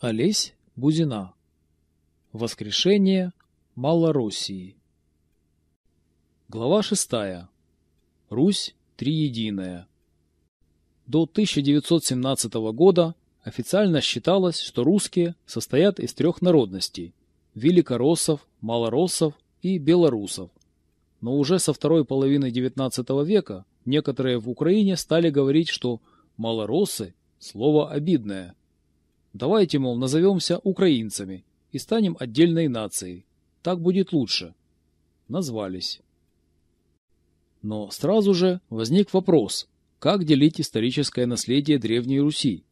Олесь Бузина. Воскрешение Малороссии. Глава 6. Русь триединая. До 1917 года официально считалось, что русские состоят из трех народностей – великороссов, малороссов и белорусов. Но уже со второй половины XIX века некоторые в Украине стали говорить, что малороссы – слово обидное – Давайте, мол, назовемся украинцами и станем отдельной нацией. Так будет лучше. Назвались. Но сразу же возник вопрос, как делить историческое наследие Древней Руси?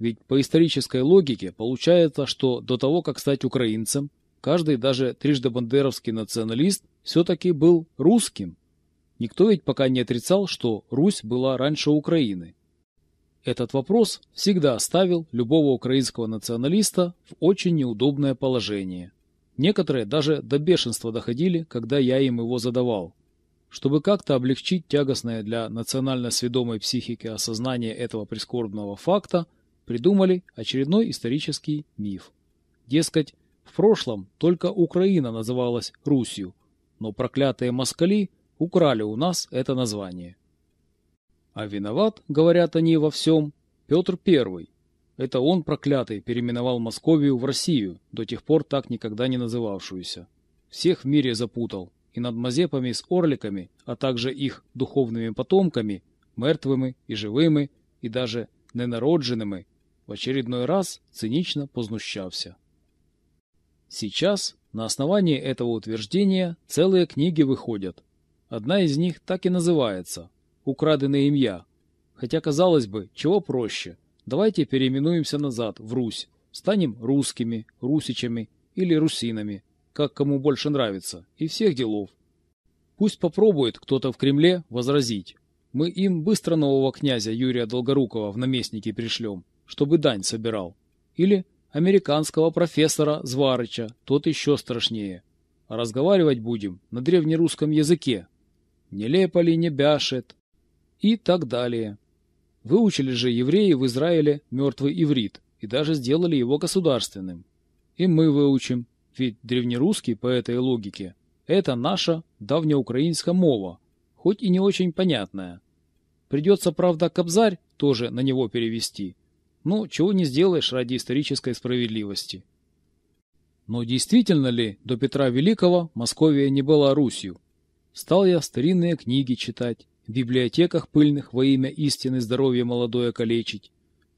Ведь по исторической логике получается, что до того, как стать украинцем, каждый даже трижды бандеровский националист все-таки был русским. Никто ведь пока не отрицал, что Русь была раньше Украины. Этот вопрос всегда ставил любого украинского националиста в очень неудобное положение. Некоторые даже до бешенства доходили, когда я им его задавал. Чтобы как-то облегчить тягостное для национально сведомой психики осознание этого прискорбного факта, придумали очередной исторический миф. Дескать, в прошлом только Украина называлась Русью, но проклятые москали украли у нас это название. А виноват, говорят они во всем, Петр I. Это он, проклятый, переименовал Московию в Россию, до тех пор так никогда не называвшуюся. Всех в мире запутал, и над мазепами с орликами, а также их духовными потомками, мертвыми и живыми, и даже ненародженными, в очередной раз цинично познущався. Сейчас на основании этого утверждения целые книги выходят. Одна из них так и называется украденное им я. Хотя, казалось бы, чего проще. Давайте переименуемся назад, в Русь. Станем русскими, русичами или русинами, как кому больше нравится, и всех делов. Пусть попробует кто-то в Кремле возразить. Мы им быстро нового князя Юрия Долгорукова в наместники пришлем, чтобы дань собирал. Или американского профессора Зварыча, тот еще страшнее. Разговаривать будем на древнерусском языке. Не лепали, не бяшет, и так далее. Выучили же евреи в Израиле мертвый иврит и даже сделали его государственным. И мы выучим, ведь древнерусский по этой логике – это наша давнеукраинская мова, хоть и не очень понятная. Придется, правда, Кобзарь тоже на него перевести. Но чего не сделаешь ради исторической справедливости. Но действительно ли до Петра Великого Московия не была Русью? Стал я старинные книги читать, в библиотеках пыльных во имя истины здоровья молодое калечить.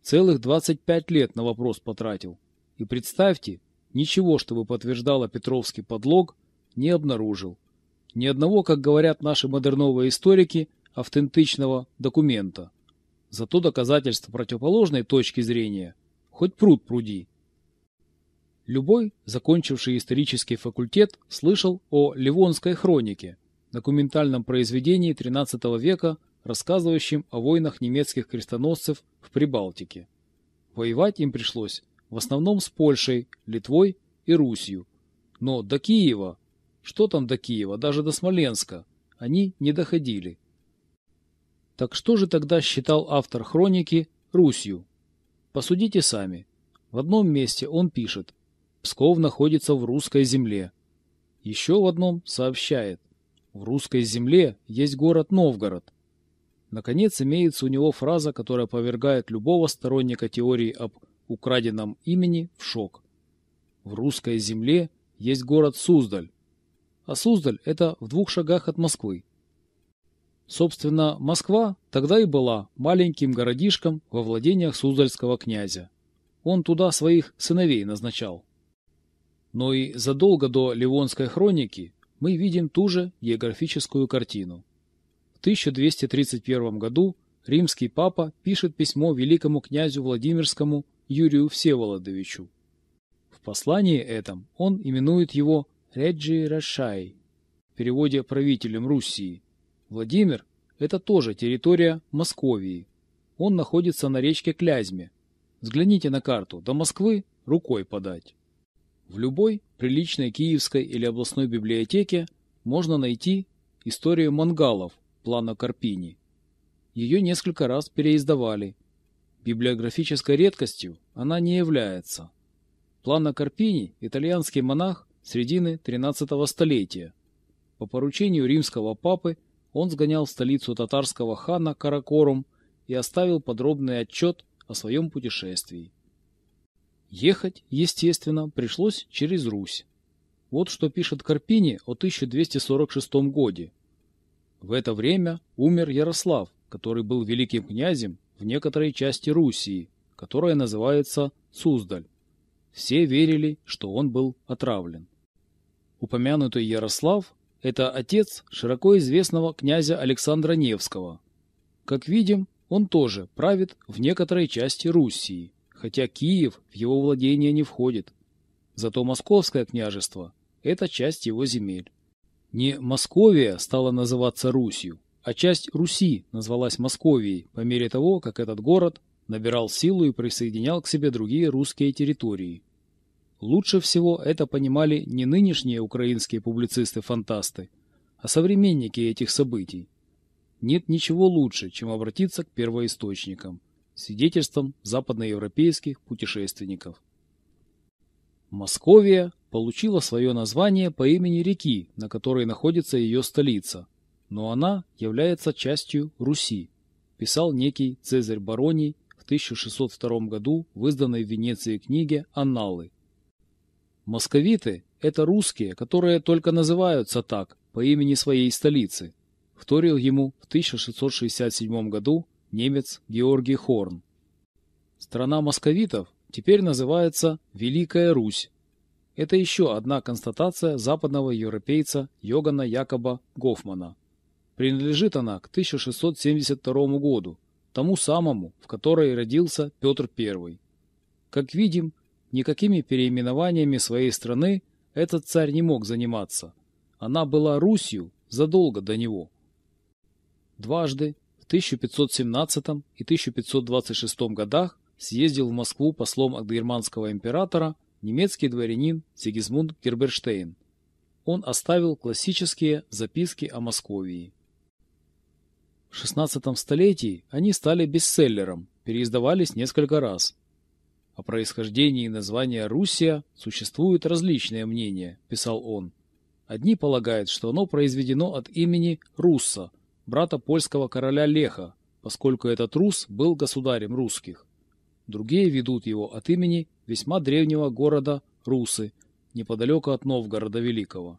Целых 25 лет на вопрос потратил. И представьте, ничего, чтобы подтверждало Петровский подлог, не обнаружил. Ни одного, как говорят наши модерновые историки, автентичного документа. Зато доказательства противоположной точки зрения хоть пруд пруди. Любой, закончивший исторический факультет, слышал о Ливонской хронике, документальном произведении XIII века, рассказывающем о войнах немецких крестоносцев в Прибалтике. Воевать им пришлось в основном с Польшей, Литвой и Русью. Но до Киева, что там до Киева, даже до Смоленска, они не доходили. Так что же тогда считал автор хроники Русью? Посудите сами. В одном месте он пишет «Псков находится в русской земле». Еще в одном сообщает в русской земле есть город Новгород. Наконец, имеется у него фраза, которая повергает любого сторонника теории об украденном имени в шок. В русской земле есть город Суздаль, а Суздаль – это в двух шагах от Москвы. Собственно, Москва тогда и была маленьким городишком во владениях Суздальского князя. Он туда своих сыновей назначал. Но и задолго до Ливонской хроники мы видим ту же географическую картину. В 1231 году римский папа пишет письмо великому князю Владимирскому Юрию Всеволодовичу. В послании этом он именует его Реджи Рашай, в переводе правителем Руссии. Владимир – это тоже территория Московии. Он находится на речке Клязьме. Взгляните на карту, до Москвы рукой подать. В любой приличной киевской или областной библиотеке можно найти историю мангалов плана Карпини. Ее несколько раз переиздавали. Библиографической редкостью она не является. Плана Карпини – итальянский монах середины XIII столетия. По поручению римского папы он сгонял в столицу татарского хана Каракорум и оставил подробный отчет о своем путешествии. Ехать, естественно, пришлось через Русь. Вот что пишет Карпини о 1246 годе. В это время умер Ярослав, который был великим князем в некоторой части Руси, которая называется Суздаль. Все верили, что он был отравлен. Упомянутый Ярослав – это отец широко известного князя Александра Невского. Как видим, он тоже правит в некоторой части Руси, хотя Киев в его владение не входит. Зато Московское княжество – это часть его земель. Не Московия стала называться Русью, а часть Руси назвалась Московией по мере того, как этот город набирал силу и присоединял к себе другие русские территории. Лучше всего это понимали не нынешние украинские публицисты-фантасты, а современники этих событий. Нет ничего лучше, чем обратиться к первоисточникам, свидетельствам западноевропейских путешественников. Московия получила свое название по имени реки, на которой находится ее столица, но она является частью Руси, писал некий Цезарь Бароний в 1602 году в изданной в Венеции книге «Анналы». Московиты – это русские, которые только называются так, по имени своей столицы, вторил ему в 1667 году немец Георгий Хорн. Страна московитов теперь называется Великая Русь. Это еще одна констатация западного европейца Йогана Якоба Гофмана. Принадлежит она к 1672 году, тому самому, в которой родился Петр I. Как видим, никакими переименованиями своей страны этот царь не мог заниматься. Она была Русью задолго до него. Дважды, 1517 и 1526 годах, съездил в Москву послом от германского императора немецкий дворянин Сигизмунд Герберштейн. Он оставил классические записки о Московии. В XVI столетии они стали бестселлером, переиздавались несколько раз. О происхождении названия Руссия существуют различные мнения, писал он. Одни полагают, что оно произведено от имени Русса, брата польского короля Леха, поскольку этот Рус был государем русских другие ведут его от имени весьма древнего города Русы, неподалеку от Новгорода Великого.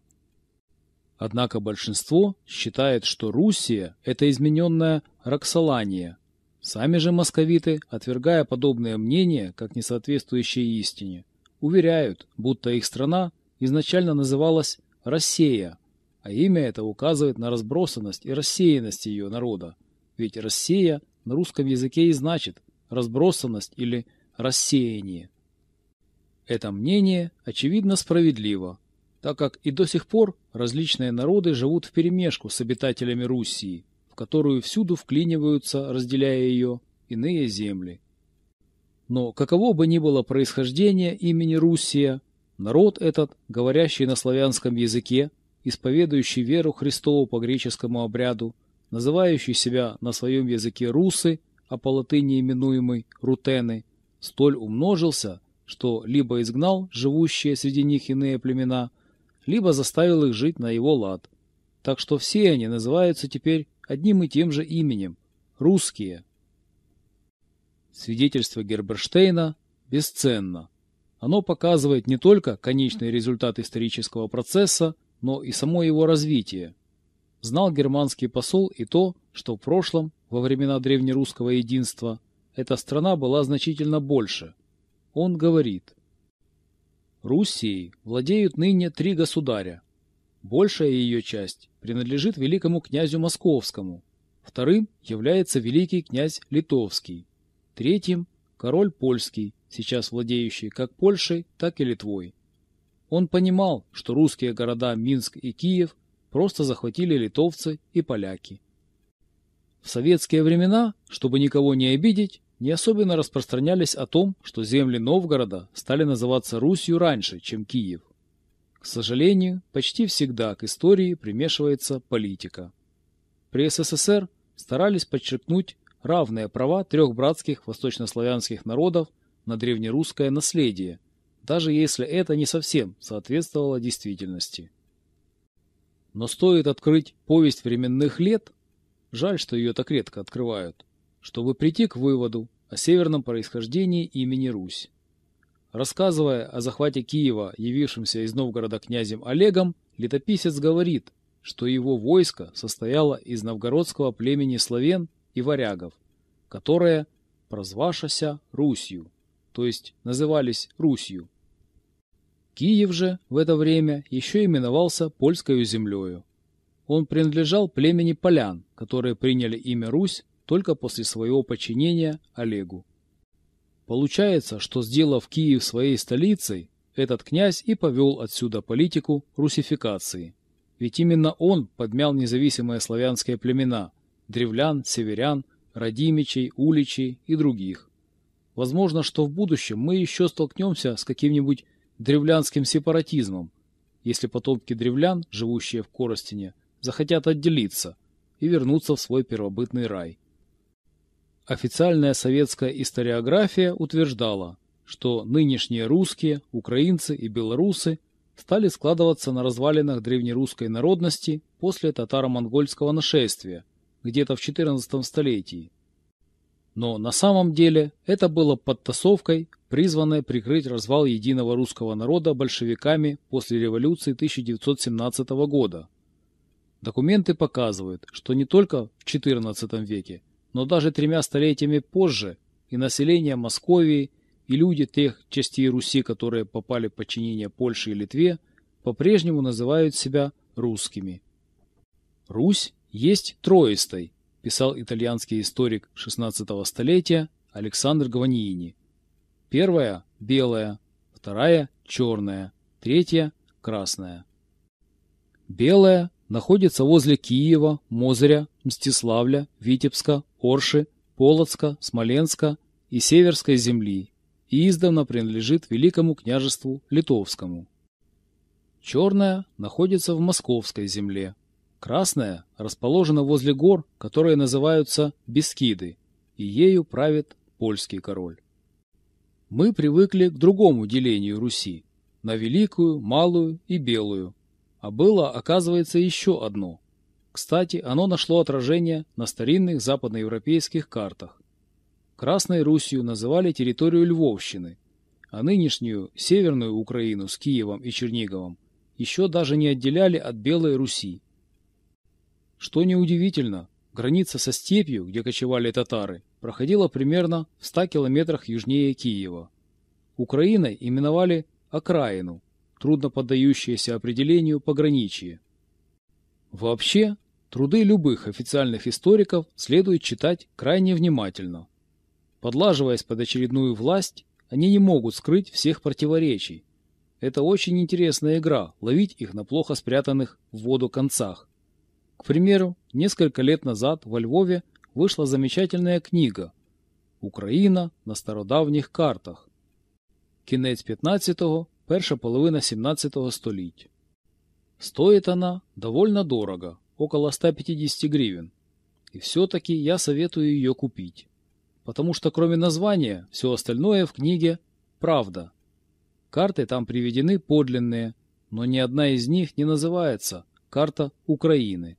Однако большинство считает, что Руссия – это измененная Роксолания. Сами же московиты, отвергая подобное мнение, как несоответствующее истине, уверяют, будто их страна изначально называлась Россия, а имя это указывает на разбросанность и рассеянность ее народа, ведь Россия на русском языке и значит разбросанность или рассеяние. Это мнение, очевидно, справедливо, так как и до сих пор различные народы живут вперемешку с обитателями Руссии, в которую всюду вклиниваются, разделяя ее, иные земли. Но каково бы ни было происхождение имени Руссия, народ этот, говорящий на славянском языке, исповедующий веру Христову по греческому обряду, называющий себя на своем языке русы – а по латыни именуемый рутены, столь умножился, что либо изгнал живущие среди них иные племена, либо заставил их жить на его лад. Так что все они называются теперь одним и тем же именем – русские. Свидетельство Герберштейна бесценно. Оно показывает не только конечный результат исторического процесса, но и само его развитие. Знал германский посол и то, что в прошлом во времена древнерусского единства, эта страна была значительно больше. Он говорит, Руссией владеют ныне три государя. Большая ее часть принадлежит великому князю Московскому, вторым является великий князь Литовский, третьим – король польский, сейчас владеющий как Польшей, так и Литвой. Он понимал, что русские города Минск и Киев просто захватили литовцы и поляки. В советские времена, чтобы никого не обидеть, не особенно распространялись о том, что земли Новгорода стали называться Русью раньше, чем Киев. К сожалению, почти всегда к истории примешивается политика. При СССР старались подчеркнуть равные права трех братских восточнославянских народов на древнерусское наследие, даже если это не совсем соответствовало действительности. Но стоит открыть повесть временных лет, жаль, что ее так редко открывают, чтобы прийти к выводу о северном происхождении имени Русь. Рассказывая о захвате Киева, явившимся из Новгорода князем Олегом, летописец говорит, что его войско состояло из новгородского племени славян и варягов, которые прозвашася Русью, то есть назывались Русью. Киев же в это время еще именовался Польскою землею. Он принадлежал племени полян, которые приняли имя Русь только после своего подчинения Олегу. Получается, что сделав Киев своей столицей, этот князь и повел отсюда политику русификации. Ведь именно он подмял независимые славянские племена – древлян, северян, родимичей, уличей и других. Возможно, что в будущем мы еще столкнемся с каким-нибудь древлянским сепаратизмом, если потомки древлян, живущие в Коростине, захотят отделиться и вернуться в свой первобытный рай. Официальная советская историография утверждала, что нынешние русские, украинцы и белорусы стали складываться на развалинах древнерусской народности после татаро-монгольского нашествия, где-то в XIV столетии. Но на самом деле это было подтасовкой, призванной прикрыть развал единого русского народа большевиками после революции 1917 года. Документы показывают, что не только в XIV веке, но даже тремя столетиями позже и население Московии, и люди тех частей Руси, которые попали в подчинение Польше и Литве, по-прежнему называют себя русскими. Русь есть троистой, писал итальянский историк XVI столетия Александр Гваниини. Первая – белая, вторая – черная, третья – красная. Белая находится возле Киева, Мозыря, Мстиславля, Витебска, Орши, Полоцка, Смоленска и Северской земли и издавна принадлежит Великому княжеству Литовскому. Черная находится в Московской земле, Красная расположена возле гор, которые называются Бескиды, и ею правит польский король. Мы привыкли к другому делению Руси – на Великую, Малую и Белую. А было, оказывается, еще одно. Кстати, оно нашло отражение на старинных западноевропейских картах. Красной Русью называли территорию Львовщины, а нынешнюю Северную Украину с Киевом и Черниговом еще даже не отделяли от Белой Руси. Что неудивительно, граница со степью, где кочевали татары, проходила примерно в 100 километрах южнее Киева. Украиной именовали окраину, трудно поддающееся определению пограничье. Вообще, труды любых официальных историков следует читать крайне внимательно. Подлаживаясь под очередную власть, они не могут скрыть всех противоречий. Это очень интересная игра – ловить их на плохо спрятанных в воду концах. К примеру, несколько лет назад во Львове вышла замечательная книга «Україна на стародавніх картах. Кінець 15-го, перша половина 17 століть. Стоит она довольно дорого, около 150 гривен. И все-таки я советую ее купить. Потому что кроме названия, все остальное в книге правда. Карты там приведены подлинные, но ни одна из них не называется «Карта Украины».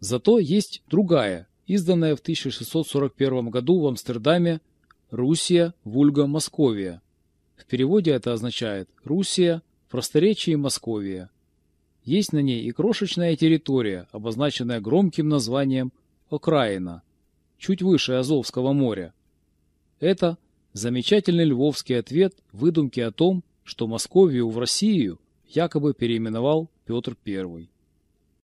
Зато есть другая, изданная в 1641 году в Амстердаме «Русия, Вульга, Московия». В переводе это означает «Русия, в просторечии Московия». Есть на ней и крошечная территория, обозначенная громким названием Окраина, чуть выше Азовского моря. Это замечательный львовский ответ выдумки о том, что Московию в Россию якобы переименовал Петр I.